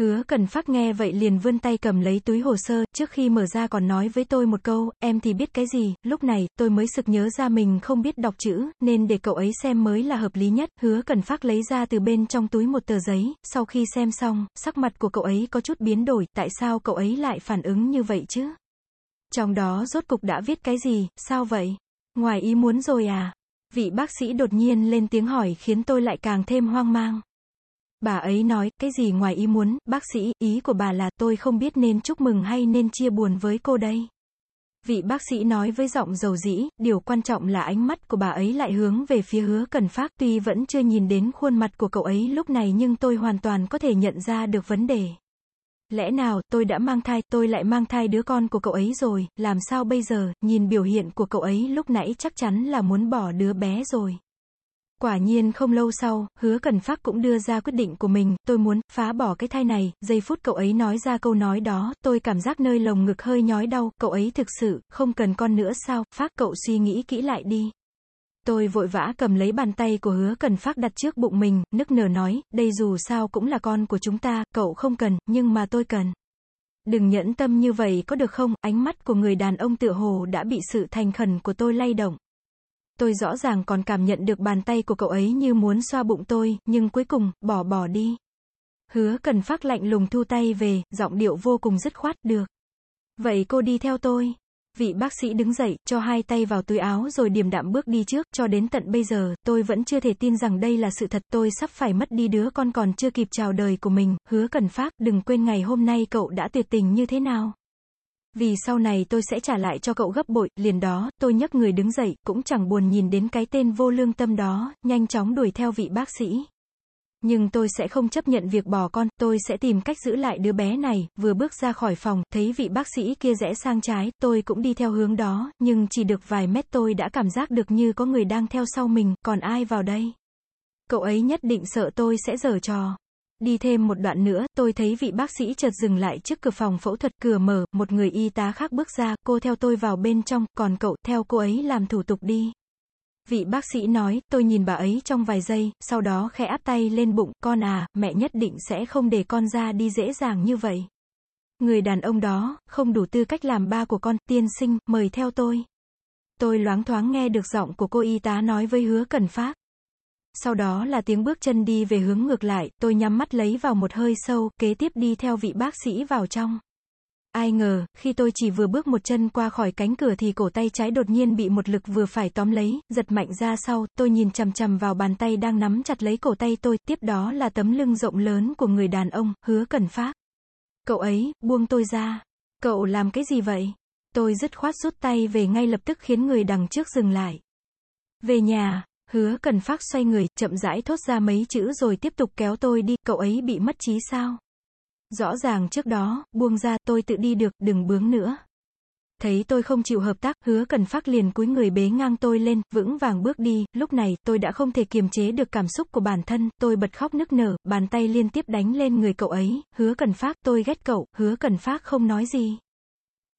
Hứa cần phát nghe vậy liền vươn tay cầm lấy túi hồ sơ, trước khi mở ra còn nói với tôi một câu, em thì biết cái gì, lúc này, tôi mới sực nhớ ra mình không biết đọc chữ, nên để cậu ấy xem mới là hợp lý nhất, hứa cần phát lấy ra từ bên trong túi một tờ giấy, sau khi xem xong, sắc mặt của cậu ấy có chút biến đổi, tại sao cậu ấy lại phản ứng như vậy chứ? Trong đó rốt cục đã viết cái gì, sao vậy? Ngoài ý muốn rồi à? Vị bác sĩ đột nhiên lên tiếng hỏi khiến tôi lại càng thêm hoang mang. Bà ấy nói, cái gì ngoài ý muốn, bác sĩ, ý của bà là tôi không biết nên chúc mừng hay nên chia buồn với cô đây. Vị bác sĩ nói với giọng dầu dĩ, điều quan trọng là ánh mắt của bà ấy lại hướng về phía hứa cần phát, tuy vẫn chưa nhìn đến khuôn mặt của cậu ấy lúc này nhưng tôi hoàn toàn có thể nhận ra được vấn đề. Lẽ nào, tôi đã mang thai, tôi lại mang thai đứa con của cậu ấy rồi, làm sao bây giờ, nhìn biểu hiện của cậu ấy lúc nãy chắc chắn là muốn bỏ đứa bé rồi. Quả nhiên không lâu sau, hứa cần phát cũng đưa ra quyết định của mình, tôi muốn, phá bỏ cái thai này, giây phút cậu ấy nói ra câu nói đó, tôi cảm giác nơi lồng ngực hơi nhói đau, cậu ấy thực sự, không cần con nữa sao, phát cậu suy nghĩ kỹ lại đi. Tôi vội vã cầm lấy bàn tay của hứa cần phát đặt trước bụng mình, nức nở nói, đây dù sao cũng là con của chúng ta, cậu không cần, nhưng mà tôi cần. Đừng nhẫn tâm như vậy có được không, ánh mắt của người đàn ông tựa hồ đã bị sự thành khẩn của tôi lay động. Tôi rõ ràng còn cảm nhận được bàn tay của cậu ấy như muốn xoa bụng tôi, nhưng cuối cùng, bỏ bỏ đi. Hứa cần phát lạnh lùng thu tay về, giọng điệu vô cùng dứt khoát, được. Vậy cô đi theo tôi. Vị bác sĩ đứng dậy, cho hai tay vào túi áo rồi điềm đạm bước đi trước, cho đến tận bây giờ, tôi vẫn chưa thể tin rằng đây là sự thật, tôi sắp phải mất đi đứa con còn chưa kịp chào đời của mình, hứa cần phát, đừng quên ngày hôm nay cậu đã tuyệt tình như thế nào. Vì sau này tôi sẽ trả lại cho cậu gấp bội, liền đó, tôi nhấc người đứng dậy, cũng chẳng buồn nhìn đến cái tên vô lương tâm đó, nhanh chóng đuổi theo vị bác sĩ. Nhưng tôi sẽ không chấp nhận việc bỏ con, tôi sẽ tìm cách giữ lại đứa bé này, vừa bước ra khỏi phòng, thấy vị bác sĩ kia rẽ sang trái, tôi cũng đi theo hướng đó, nhưng chỉ được vài mét tôi đã cảm giác được như có người đang theo sau mình, còn ai vào đây? Cậu ấy nhất định sợ tôi sẽ giở trò. Đi thêm một đoạn nữa, tôi thấy vị bác sĩ chợt dừng lại trước cửa phòng phẫu thuật, cửa mở, một người y tá khác bước ra, cô theo tôi vào bên trong, còn cậu, theo cô ấy làm thủ tục đi. Vị bác sĩ nói, tôi nhìn bà ấy trong vài giây, sau đó khẽ áp tay lên bụng, con à, mẹ nhất định sẽ không để con ra đi dễ dàng như vậy. Người đàn ông đó, không đủ tư cách làm ba của con, tiên sinh, mời theo tôi. Tôi loáng thoáng nghe được giọng của cô y tá nói với hứa cần phát. Sau đó là tiếng bước chân đi về hướng ngược lại, tôi nhắm mắt lấy vào một hơi sâu, kế tiếp đi theo vị bác sĩ vào trong. Ai ngờ, khi tôi chỉ vừa bước một chân qua khỏi cánh cửa thì cổ tay trái đột nhiên bị một lực vừa phải tóm lấy, giật mạnh ra sau, tôi nhìn chằm chằm vào bàn tay đang nắm chặt lấy cổ tay tôi, tiếp đó là tấm lưng rộng lớn của người đàn ông, hứa cần phát. Cậu ấy, buông tôi ra. Cậu làm cái gì vậy? Tôi dứt khoát rút tay về ngay lập tức khiến người đằng trước dừng lại. Về nhà, hứa cần phát xoay người, chậm rãi thốt ra mấy chữ rồi tiếp tục kéo tôi đi, cậu ấy bị mất trí sao? Rõ ràng trước đó, buông ra, tôi tự đi được, đừng bướng nữa. Thấy tôi không chịu hợp tác, hứa cần phát liền cúi người bế ngang tôi lên, vững vàng bước đi, lúc này, tôi đã không thể kiềm chế được cảm xúc của bản thân, tôi bật khóc nức nở, bàn tay liên tiếp đánh lên người cậu ấy, hứa cần phát, tôi ghét cậu, hứa cần phát không nói gì.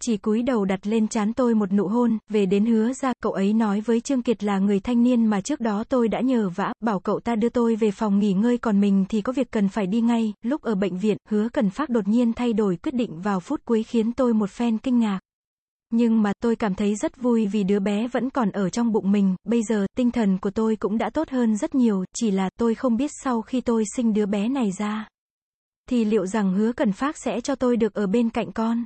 Chỉ cúi đầu đặt lên chán tôi một nụ hôn, về đến hứa ra, cậu ấy nói với Trương Kiệt là người thanh niên mà trước đó tôi đã nhờ vã, bảo cậu ta đưa tôi về phòng nghỉ ngơi còn mình thì có việc cần phải đi ngay, lúc ở bệnh viện, hứa cần phát đột nhiên thay đổi quyết định vào phút cuối khiến tôi một phen kinh ngạc. Nhưng mà tôi cảm thấy rất vui vì đứa bé vẫn còn ở trong bụng mình, bây giờ, tinh thần của tôi cũng đã tốt hơn rất nhiều, chỉ là tôi không biết sau khi tôi sinh đứa bé này ra. Thì liệu rằng hứa cần phát sẽ cho tôi được ở bên cạnh con.